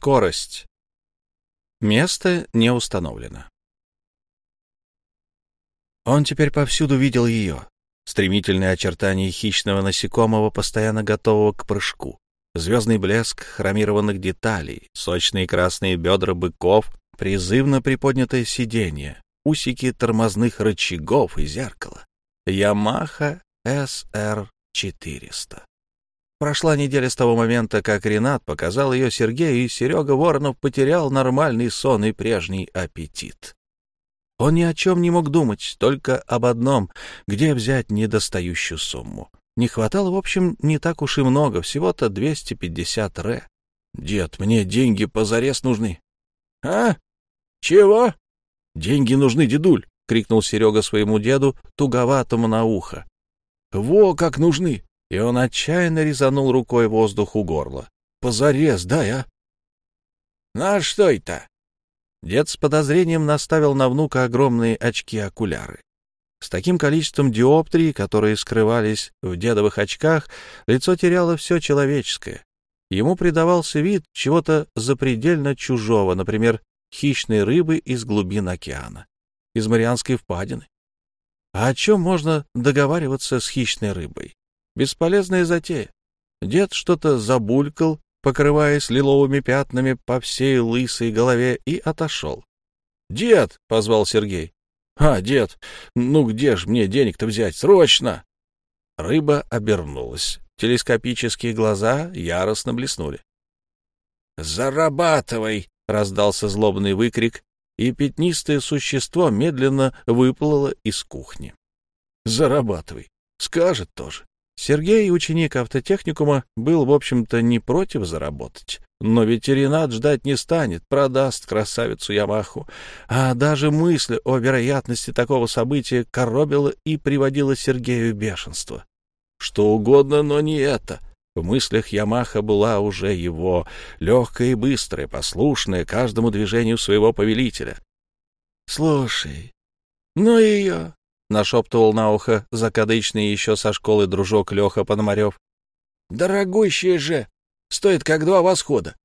Скорость. Место не установлено. Он теперь повсюду видел ее. Стремительные очертания хищного насекомого, постоянно готового к прыжку. Звездный блеск хромированных деталей, сочные красные бедра быков, призывно приподнятое сиденье, усики тормозных рычагов и зеркало. Ямаха СР-400. Прошла неделя с того момента, как Ренат показал ее Сергею, и Серега Воронов потерял нормальный сон и прежний аппетит. Он ни о чем не мог думать, только об одном — где взять недостающую сумму. Не хватало, в общем, не так уж и много, всего-то 250 ре. «Дед, мне деньги позарез нужны». «А? Чего?» «Деньги нужны, дедуль!» — крикнул Серега своему деду, туговатому на ухо. «Во как нужны! И он отчаянно резанул рукой воздух у горла. «Позарез, дай, а!» «На что это?» Дед с подозрением наставил на внука огромные очки-окуляры. С таким количеством диоптрий, которые скрывались в дедовых очках, лицо теряло все человеческое. Ему придавался вид чего-то запредельно чужого, например, хищной рыбы из глубин океана, из Марианской впадины. А о чем можно договариваться с хищной рыбой? Бесполезная затея. Дед что-то забулькал, покрываясь лиловыми пятнами по всей лысой голове, и отошел. «Дед!» — позвал Сергей. «А, дед, ну где ж мне денег-то взять? Срочно!» Рыба обернулась. Телескопические глаза яростно блеснули. «Зарабатывай!» — раздался злобный выкрик, и пятнистое существо медленно выплыло из кухни. «Зарабатывай!» Скажет тоже. Сергей, ученик автотехникума, был, в общем-то, не против заработать. Но ветеринат ждать не станет, продаст красавицу Ямаху. А даже мысль о вероятности такого события коробила и приводила Сергею бешенство. Что угодно, но не это. В мыслях Ямаха была уже его, легкая и быстрая, послушная каждому движению своего повелителя. — Слушай, ну ее, — нашептывал на ухо закадычный еще со школы дружок Леха Пономарев. — Дорогущая же! Стоит как два восхода.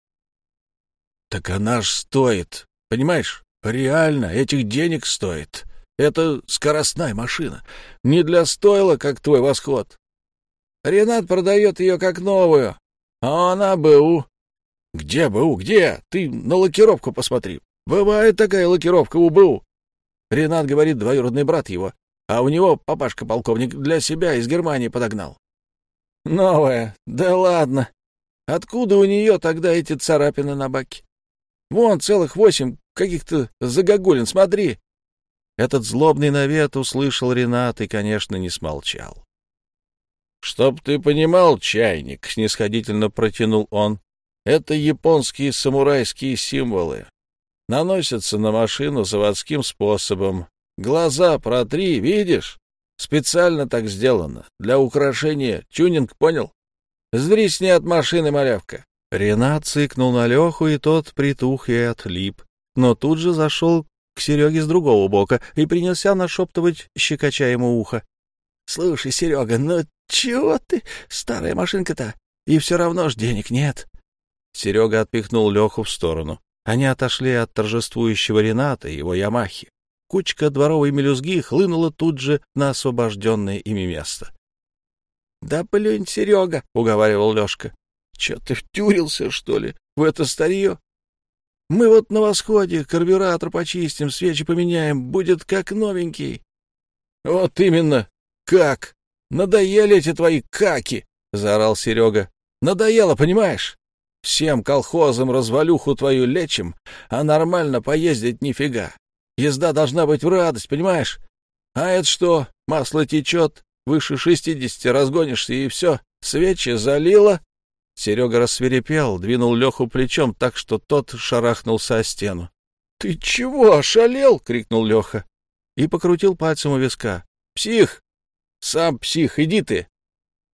— Так она ж стоит, понимаешь? Реально, этих денег стоит. Это скоростная машина. Не для стойла, как твой восход. Ренат продает ее как новую, а она БУ. Где БУ? Где? Ты на лакировку посмотри. Бывает такая лакировка у БУ. Ренат говорит, двоюродный брат его а у него папашка-полковник для себя из Германии подогнал. Новая? Да ладно. Откуда у нее тогда эти царапины на баке? Вон целых восемь каких-то загогулин, смотри. Этот злобный навет услышал Ренат и, конечно, не смолчал. — Чтоб ты понимал, чайник, — снисходительно протянул он, — это японские самурайские символы. Наносятся на машину заводским способом, Глаза протри, видишь? Специально так сделано. Для украшения. Тюнинг, понял? Сдрисни от машины, малявка. Ренат цыкнул на Леху, и тот притух и отлип. Но тут же зашел к Сереге с другого бока и принялся нашептывать, щекоча ему ухо. — Слушай, Серега, ну чего ты, старая машинка-то? И все равно ж денег нет. Серега отпихнул Леху в сторону. Они отошли от торжествующего Рената и его Ямахи кучка дворовой мелюзги хлынула тут же на освобожденное ими место. — Да плюнь, Серега, — уговаривал Лешка. — Че ты втюрился, что ли, в это старье? Мы вот на восходе карбюратор почистим, свечи поменяем, будет как новенький. — Вот именно, как? Надоели эти твои каки, — заорал Серега. — Надоело, понимаешь? Всем колхозам развалюху твою лечим, а нормально поездить нифига. Езда должна быть в радость, понимаешь? А это что? Масло течет, выше шестидесяти разгонишься, и все. Свечи залило. Серега рассверепел, двинул Леху плечом так, что тот шарахнулся о стену. — Ты чего, ошалел? — крикнул Леха и покрутил пальцем у виска. — Псих! Сам псих, иди ты!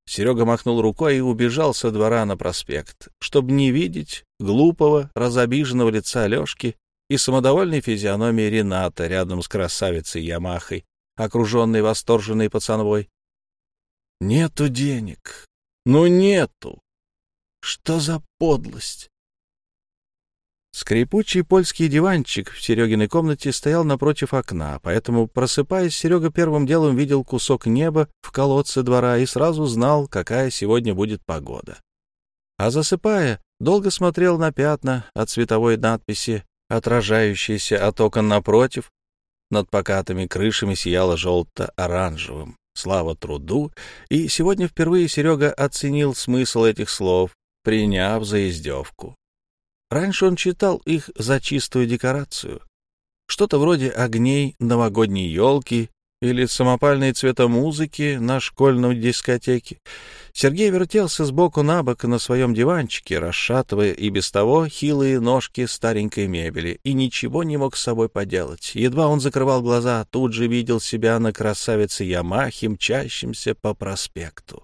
Серега махнул рукой и убежал со двора на проспект, чтобы не видеть глупого, разобиженного лица Лешки и самодовольной физиономии Рената рядом с красавицей Ямахой, окруженной восторженной пацанвой. Нету денег. Ну, нету. Что за подлость? Скрипучий польский диванчик в Серегиной комнате стоял напротив окна, поэтому, просыпаясь, Серега первым делом видел кусок неба в колодце двора и сразу знал, какая сегодня будет погода. А засыпая, долго смотрел на пятна от цветовой надписи, отражающиеся от окон напротив. Над покатыми крышами сияло желто-оранжевым. Слава труду, и сегодня впервые Серега оценил смысл этих слов, приняв за издевку. Раньше он читал их за чистую декорацию. Что-то вроде огней новогодней елки или самопальной цветомузыки на школьной дискотеке. Сергей вертелся сбоку на бок на своем диванчике, расшатывая и без того хилые ножки старенькой мебели, и ничего не мог с собой поделать. Едва он закрывал глаза, тут же видел себя на красавице Ямахе, мчащемся по проспекту.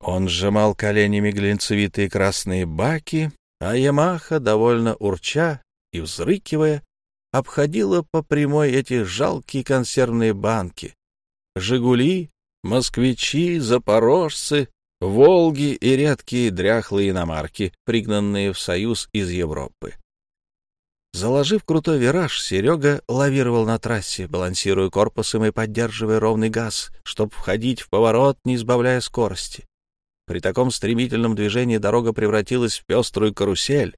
Он сжимал коленями глинцевитые красные баки, а Ямаха, довольно урча и взрыкивая, обходила по прямой эти жалкие консервные банки. «Жигули», «Москвичи», «Запорожцы», «Волги» и редкие дряхлые иномарки, пригнанные в Союз из Европы. Заложив крутой вираж, Серега лавировал на трассе, балансируя корпусом и поддерживая ровный газ, чтобы входить в поворот, не избавляя скорости. При таком стремительном движении дорога превратилась в пеструю карусель.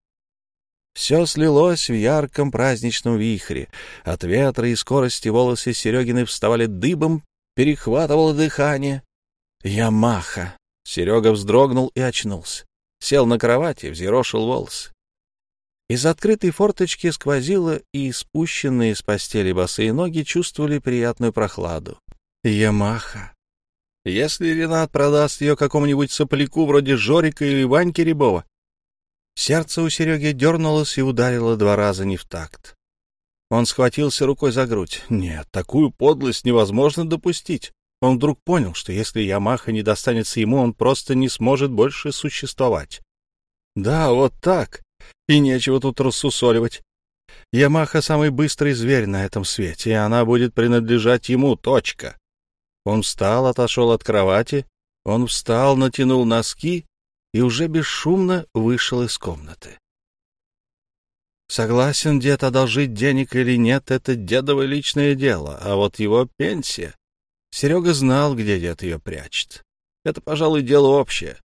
Все слилось в ярком праздничном вихре. От ветра и скорости волосы Серегины вставали дыбом, перехватывало дыхание. «Ямаха!» Серега вздрогнул и очнулся. Сел на кровати, взъерошил волосы. Из открытой форточки сквозило, и спущенные с постели босые ноги чувствовали приятную прохладу. «Ямаха!» Если Ренат продаст ее какому-нибудь сопляку вроде Жорика или Ваньки Рябова. Сердце у Сереги дернулось и ударило два раза не в такт. Он схватился рукой за грудь. Нет, такую подлость невозможно допустить. Он вдруг понял, что если Ямаха не достанется ему, он просто не сможет больше существовать. Да, вот так. И нечего тут рассусоливать. Ямаха — самый быстрый зверь на этом свете, и она будет принадлежать ему, точка. Он встал, отошел от кровати, он встал, натянул носки и уже бесшумно вышел из комнаты. Согласен дед одолжить денег или нет, это дедово личное дело, а вот его пенсия... Серега знал, где дед ее прячет. Это, пожалуй, дело общее,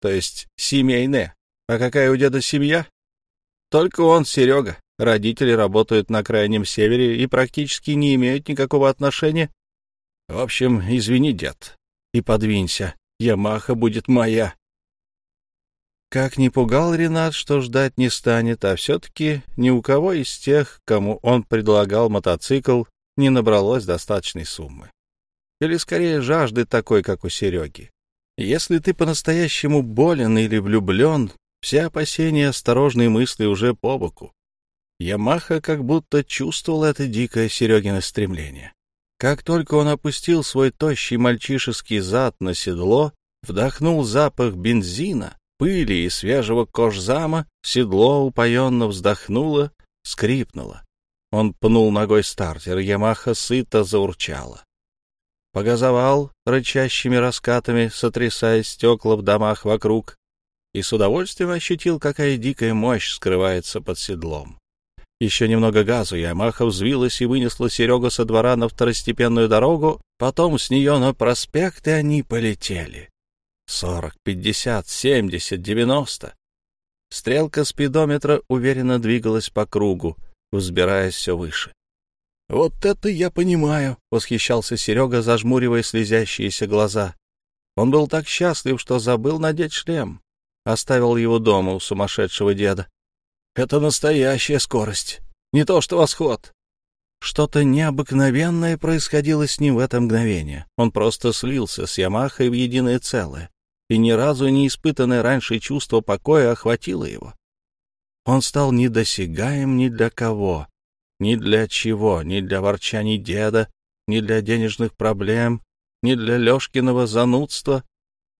то есть семейное. А какая у деда семья? Только он, Серега. Родители работают на Крайнем Севере и практически не имеют никакого отношения в общем, извини, дед, и подвинься. Ямаха будет моя. Как ни пугал Ренат, что ждать не станет, а все-таки ни у кого из тех, кому он предлагал мотоцикл, не набралось достаточной суммы. Или, скорее, жажды такой, как у Сереги. Если ты по-настоящему болен или влюблен, все опасения осторожные мысли уже по боку. Ямаха как будто чувствовал это дикое Серегино стремление. Как только он опустил свой тощий мальчишеский зад на седло, вдохнул запах бензина, пыли и свежего кожзама, седло упоенно вздохнуло, скрипнуло. Он пнул ногой стартер, Ямаха сыто заурчала. Погазовал рычащими раскатами, сотрясая стекла в домах вокруг, и с удовольствием ощутил, какая дикая мощь скрывается под седлом. Еще немного газу, Ямаха взвилась и вынесла Серегу со двора на второстепенную дорогу, потом с нее на проспект, и они полетели. Сорок, пятьдесят, семьдесят, девяносто. Стрелка спидометра уверенно двигалась по кругу, взбираясь все выше. — Вот это я понимаю! — восхищался Серега, зажмуривая слезящиеся глаза. Он был так счастлив, что забыл надеть шлем. Оставил его дома у сумасшедшего деда. Это настоящая скорость, не то что восход. Что-то необыкновенное происходило с ним в это мгновение. Он просто слился с Ямахой в единое целое, и ни разу не испытанное раньше чувство покоя охватило его. Он стал недосягаем ни для кого, ни для чего, ни для ворчаний деда, ни для денежных проблем, ни для Лешкиного занудства,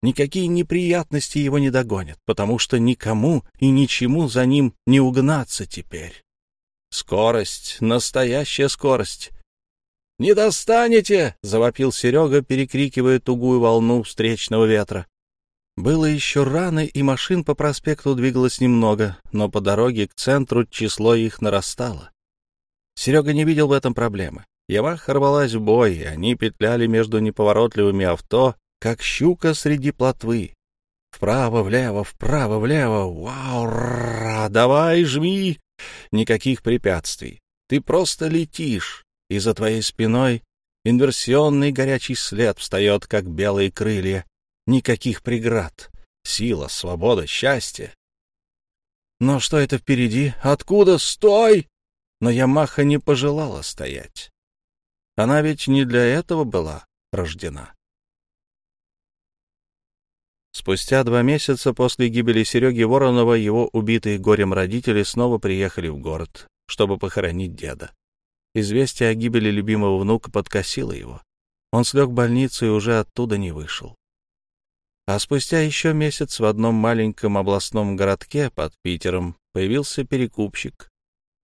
Никакие неприятности его не догонят, потому что никому и ничему за ним не угнаться теперь. Скорость, настоящая скорость. «Не достанете!» — завопил Серега, перекрикивая тугую волну встречного ветра. Было еще рано, и машин по проспекту двигалось немного, но по дороге к центру число их нарастало. Серега не видел в этом проблемы. Ямаха рвалась в бой, и они петляли между неповоротливыми авто, как щука среди плотвы. Вправо, влево, вправо, влево. Вау, ра, давай, жми. Никаких препятствий. Ты просто летишь, и за твоей спиной инверсионный горячий след встает, как белые крылья. Никаких преград. Сила, свобода, счастье. Но что это впереди? Откуда? Стой! Но Ямаха не пожелала стоять. Она ведь не для этого была рождена. Спустя два месяца после гибели Сереги Воронова его убитые горем родители снова приехали в город, чтобы похоронить деда. Известие о гибели любимого внука подкосило его. Он слег в больницу и уже оттуда не вышел. А спустя еще месяц в одном маленьком областном городке под Питером появился перекупщик.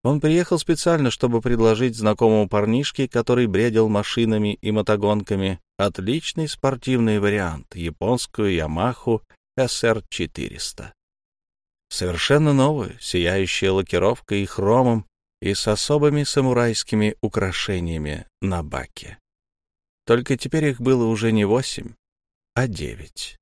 Он приехал специально, чтобы предложить знакомому парнишке, который бредил машинами и мотогонками, отличный спортивный вариант — японскую Ямаху SR400. Совершенно новую, сияющую лакировкой и хромом, и с особыми самурайскими украшениями на баке. Только теперь их было уже не восемь, а девять.